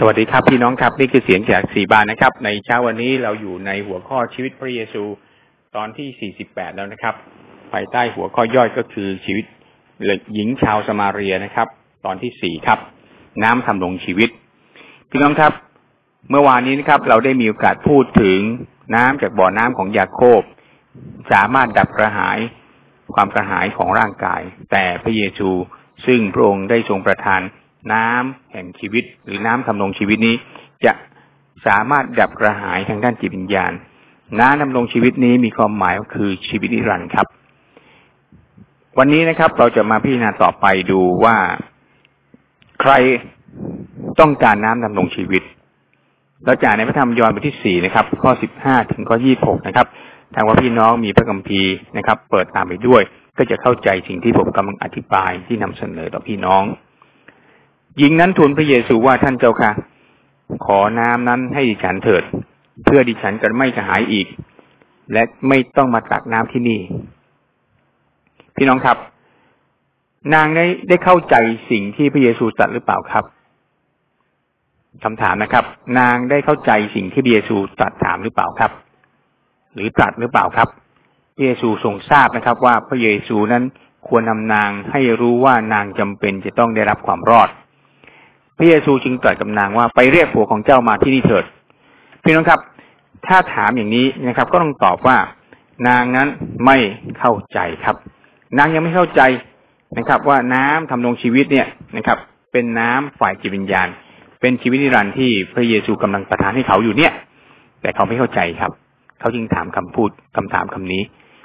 สวัสดีครับพี่น้องครับ นี่คือเสียงจากสีบานนะครับ ในเช้าวันนี้เราอยู่ในหัวข้อชีวิตพระเยซูตอนที่ 48 แล้วนะครับ ภายใต้หัวข้อย่อยก็คือชีวิตหญิงชาวสมาเรียนะครับ ตอนที่สี่ครับ น้ำทำลงชีวิต พี่น้องครับ เมื่อวานนี้นะครับ เราได้มีโอกาสพูดถึงน้ำจากบ่อน้ำของยาโคบ สามารถดับกระหายความกระหายของร่างกาย แต่พระเยซูซึ่งพระองค์ได้ทรงประทาน น้ำแห่งชีวิต หรือน้ำทำลงชีวิตนี้ จะสามารถดับกระหายทางด้านจิตวิญญาณ น้ำทำลงชีวิตนี้มีความหมายก็คือชีวิตนิรันดร์ครับ วันนี้นะครับ เราจะมาพิจารณาต่อไปดูว่าใครต้องการน้ำดำรงชีวิต เราจ่ายในพระธรรมยอห์นบทที่สี่นะครับ ข้อสิบห้าถึงข้อยี่บหกนะครับทางว่าพี่น้องมีพระคัมภีร์นะครับ เปิดตามไปด้วย ก็จะเข้าใจสิ่งที่ผมกำลังอธิบายที่นำเสนอต่อพี่น้อง หญิงนั้นทูลพระเยซูว่าท่านเจ้าค่ะ ขอน้ำนั้นให้ดิฉันเถิด เพื่อดิฉันจะไม่กระหายอีก และไม่ต้องมาตักน้ำที่นี่ พี่น้องครับ นางได้ได้เข้าใจสิ่งที่พระเยซูตรัสหรือเปล่าครับคำถามนะครับ นางได้เข้าใจสิ่งที่พระเยซูตรัสถามหรือเปล่าครับ หรือตรัสหรือเปล่าครับพระเยซูทรงทราบนะครับ ว่าพระเยซูนั้นควรนำนางให้รู้ว่านางจำเป็นจะต้องได้รับความรอด พระเยซูจึงตรัสกับนางว่าไปเรียกผัวของเจ้ามาที่นี่เถิด พี่น้องครับ ถ้าถามอย่างนี้นะครับ ก็ต้องตอบว่า นางนั้นไม่เข้าใจครับ นางยังไม่เข้าใจนะครับ ว่าน้ำทำลงชีวิตเนี่ยนะครับ เป็นน้ำฝ่ายจิตวิญญาณ เป็นชีวิตนิรันดร์ที่พระเยซูกำลังประทานให้เขาอยู่เนี่ย แต่เขาไม่เข้าใจครับ เขาจึงถามคำพูดคำถามคำนี้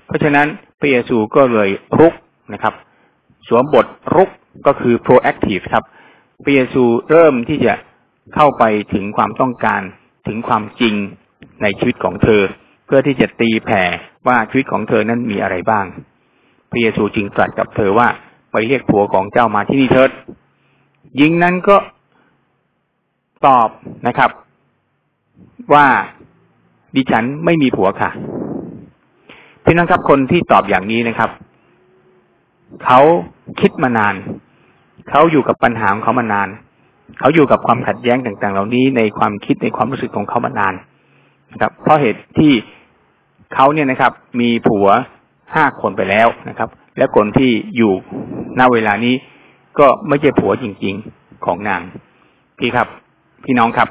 เพราะฉะนั้นพระเยซูก็เลยรุกนะครับ สวมบทรุกก็คือ proactive ครับ พระเยซูเริ่มที่จะเข้าไปถึงความต้องการถึงความจริงในชีวิตของเธอ เพื่อที่จะตีแผ่ว่าชีวิตของเธอนั้นมีอะไรบ้าง พระเยซูจึงตรัสกับเธอว่าไปเรียกผัวของเจ้ามาที่นี่เถิดหญิงนั้นก็ตอบนะครับ ว่าดิฉันไม่มีผัวค่ะพี่น้องครับคนที่ตอบอย่างนี้นะครับ เขาคิดมานาน เขาอยู่กับปัญหาของเขามานาน เขาอยู่กับความขัดแย้งต่างๆ เหล่านี้ในความคิดในความรู้สึกของเขามานานนะครับ เพราะเหตุที่เขาเนี่ยนะครับ มีผัวห้าคนไปแล้วนะครับ และคนที่อยู่ณเวลานี้ก็ไม่ใช่ผัวจริง ๆของนางพี่ครับ พี่น้องครับ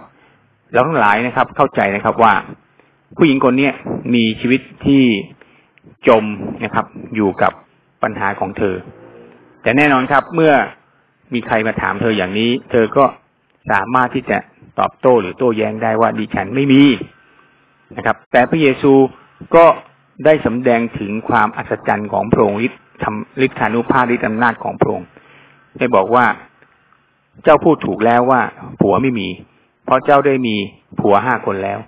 เราทั้งหลายนะครับ เข้าใจนะครับว่า ผู้หญิงคนนี้มีชีวิตที่จมนะครับ อยู่กับปัญหาของเธอ แต่แน่นอนครับ เมื่อ มีใครมาถามเธออย่างนี้ เธอก็สามารถที่จะตอบโต้หรือโต้แย้งได้ว่าดิฉันไม่มีนะครับ แต่พระเยซูก็ได้สำแดงถึงความอัศจรรย์ของพระองค์ฤทธิ์ทำฤทธานุภาพฤทธิอำนาจของพระองค์ได้บอกว่าเจ้าพูดถูกแล้วว่า ผัวไม่มี เพราะเจ้าได้มีผัวห้าคนแล้ว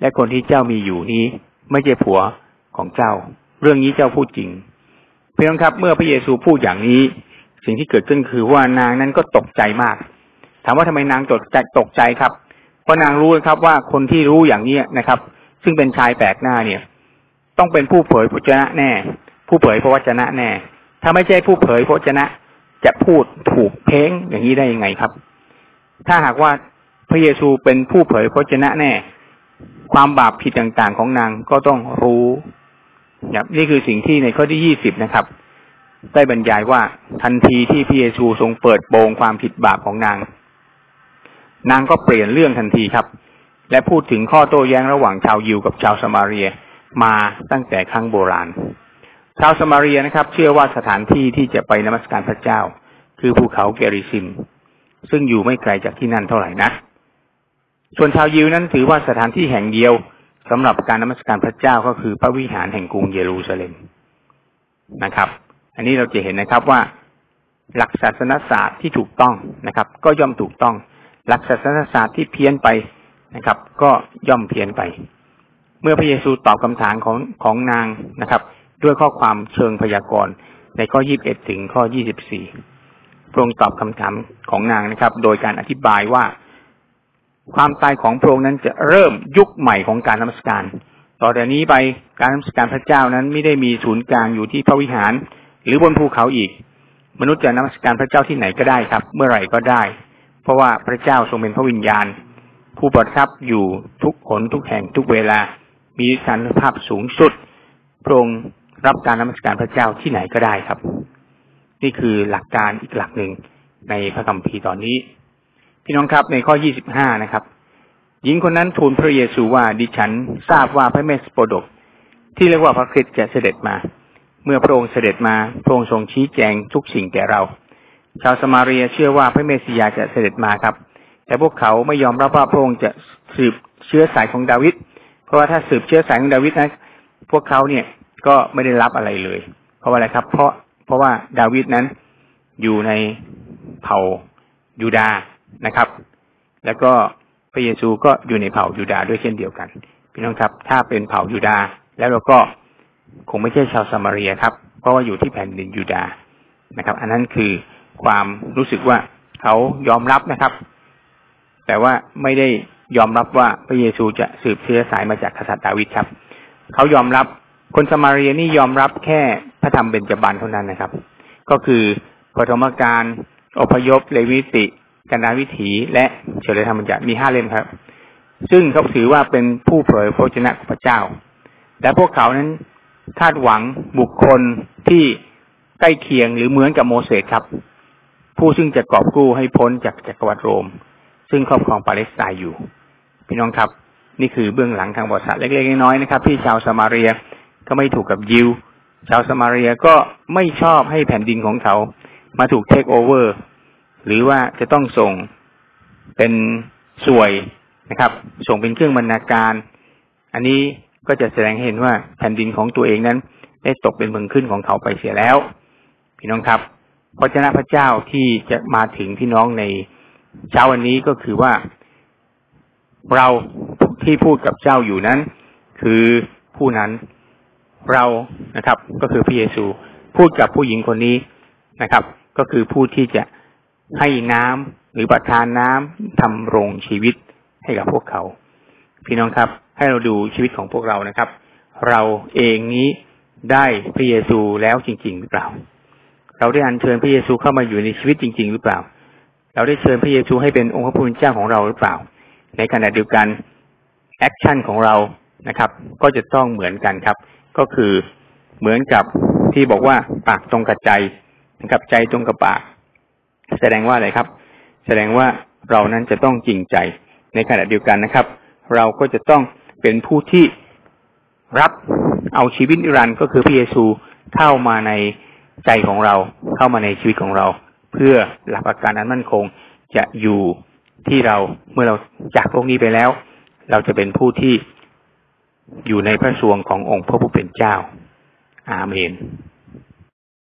และคนที่เจ้ามีอยู่นี้ ไม่ใช่ผัวของเจ้า เรื่องนี้เจ้าพูดจริง เพียงครับ เมื่อพระเยซูพูดอย่างนี้ สิ่งที่เกิดขึ้นคือว่านางนั้นก็ตกใจมาก ถามว่าทำไมนางตกใจตกใจครับ เพราะนางรู้ครับว่าคนที่รู้อย่างนี้นะครับ ซึ่งเป็นชายแปลกหน้าเนี่ย ต้องเป็นผู้เผยพระชนะแน่ ผู้เผยพระวจนะแน่ ถ้าไม่ใช่ผู้เผยพระวจนะ จะพูดถูกเพ้งอย่างนี้ได้ยังไงครับ ถ้าหากว่าพระเยซูเป็นผู้เผยพระวจนะแน่ ความบาปผิดต่างๆของนางก็ต้องรู้นี่คือสิ่งที่ในข้อที่ยี่สิบนะครับ ได้บรรยายว่าทันทีที่พระเยซูทรงเปิดโปงความผิดบาปของนาง นางก็เปลี่ยนเรื่องทันทีครับ และพูดถึงข้อโต้แย้งระหว่างชาวยิวกับชาวสมาเรียมาตั้งแต่ครั้งโบราณ ชาวสมาเรียนะครับ เชื่อว่าสถานที่ที่จะไปนมัสการพระเจ้า คือภูเขาเกริซิม ซึ่งอยู่ไม่ไกลจากที่นั่นเท่าไหร่นะ ส่วนชาวยิวนั้นถือว่าสถานที่แห่งเดียวสำหรับการนมัสการพระเจ้าก็คือพระวิหารแห่งกรุงเยรูซาเล็มนะครับ อันนี้เราจะเห็นนะครับว่า หลักศาสนศาสตร์ที่ถูกต้องนะครับ ก็ย่อมถูกต้อง หลักศาสนศาสตร์ที่เพี้ยนไปนะครับ ก็ย่อมเพี้ยนไป เมื่อพระเยซูตอบคำถามของของนางนะครับ ด้วยข้อความเชิงพยากรณ์ในข้อยี่บเอ็ดถึงข้อยี่สิบสี่พระองค์ตอบคำถามของนางนะครับ โดยการอธิบายว่าความตายของพระองค์นั้นจะเริ่มยุคใหม่ของการนมัสการ ต่อจากนี้ไปการนมัสการพระเจ้านั้นไม่ได้มีศูนย์กลางอยู่ที่พระวิหาร หรือบนภูเขาอีก มนุษย์จะนมัสการพระเจ้าที่ไหนก็ได้ครับ เมื่อไหร่ก็ได้ เพราะว่าพระเจ้าทรงเป็นพระวิญญาณ ผู้ประทับอยู่ทุกหนทุกแห่งทุกเวลา มีสันภาพสูงสุดพระองค์รับการนมัสการพระเจ้าที่ไหนก็ได้ครับ นี่คือหลักการอีกหลักหนึ่งในพระคัมภีร์ตอนนี้ พี่น้องครับในข้อ 25 นะครับ หญิงคนนั้นทูลพระเยซูว่าดิฉันทราบว่าพระเมสโปดก ที่เรียกว่าพระคริสต์จะเสด็จมา เมื่อพระองค์เสด็จมาพระองค์ทรงชี้แจงทุกสิ่งแก่เรา ชาวสมาเรียเชื่อว่าพระเมสสิยาจะเสด็จมาครับ แต่พวกเขาไม่ยอมรับว่าพระองค์จะสืบเชื้อสายของดาวิดเพราะว่าถ้าสืบเชื้อสายของดาวิดนะพวกเขาเนี่ยก็ไม่ได้รับอะไรเลย เพราะว่าอะไรครับ เพราะเพราะว่าดาวิดนั้นอยู่ในเผ่ายูดาห์นะครับ แล้วก็พระเยซูก็อยู่ในเผ่ายูดาห์ด้วยเช่นเดียวกัน พี่น้องครับ ถ้าเป็นเผ่ายูดาห์แล้วเราก็ คงไม่ใช่ชาวสมาเรียครับ เพราะว่าอยู่ที่แผ่นดินยูดาห์นะครับ อันนั้นคือความรู้สึกว่าเขายอมรับนะครับ แต่ว่าไม่ได้ยอมรับว่าพระเยซูจะสืบเชื้อสายมาจากกษัตริย์ดาวิดครับ เขายอมรับคนสมาเรียนี่ยอมรับแค่พระธรรมเบญจบันเท่านั้นนะครับ ก็คือปฐมกาลอพยพเลวิติกันดาวิถีและเฉลยธรรมบัญญัติมีห้าเล่มครับ ซึ่งเขาถือว่าเป็นผู้เผยพระชนะของพระเจ้า และพวกเขานั้น คาดหวังบุคคลที่ใกล้เคียงหรือเหมือนกับโมเสสครับ ผู้ซึ่งจะกอบกู้ให้พ้นจากจักรวรรดิโรม ซึ่งครอบครองปาเลสไตน์อยู่ พี่น้องครับ นี่คือเบื้องหลังทางบทสัตว์เล็กๆน้อยๆนะครับ ที่ชาวสมาเรียก็ไม่ถูกกับยิว ชาวสมาเรียก็ไม่ชอบให้แผ่นดินของเขามาถูกเทคโอเวอร์หรือว่าจะต้องส่งเป็นสวยนะครับ ส่งเป็นเครื่องบรรณาการ อันนี้ ก็จะแสดงเห็นว่าแผ่นดินของตัวเองนั้น ได้ตกเป็นเมืองขึ้นของเขาไปเสียแล้ว พี่น้องครับพระเจ้าพระเจ้าที่จะมาถึงพี่น้องในเช้าวันนี้ก็คือว่า เราที่พูดกับเจ้าอยู่นั้น คือผู้นั้นเรานะครับ ก็คือพระเยซู พูดกับผู้หญิงคนนี้นะครับ ก็คือผู้ที่จะให้น้ำหรือประทานน้ำทำรงชีวิตให้กับพวกเขา พี่น้องครับ ให้เราดูชีวิตของพวกเรานะครับ เราเองนี้ได้พระเยซูแล้วจริง ๆ หรือเปล่า เราได้อัญเชิญพระเยซูเข้ามาอยู่ในชีวิตจริง ๆ หรือเปล่า เราได้เชิญพระเยซูให้เป็นองค์พระผู้เป็นเจ้าของเราหรือเปล่า ในขณะเดียวกัน action ของเรานะครับ ก็จะต้องเหมือนกันครับ ก็คือเหมือนกับที่บอกว่าปากตรงกับใจนะครับใจตรงกับปาก แสดงว่าอะไรครับ แสดงว่าเรานั้นจะต้องจริงใจ ในขณะเดียวกันนะครับ เราก็จะต้อง เป็นผู้ที่รับเอาชีวิตนิรันดร์ก็คือพระเยซูเข้ามาในใจของเราเข้ามาในชีวิตของเรา เพื่อหลักประกันอันมั่นคงจะอยู่ที่เราเมื่อเราจากโลกนี้ไปแล้ว เราจะเป็นผู้ที่อยู่ในพระสวงขององค์พระผู้เป็นเจ้า อาเมน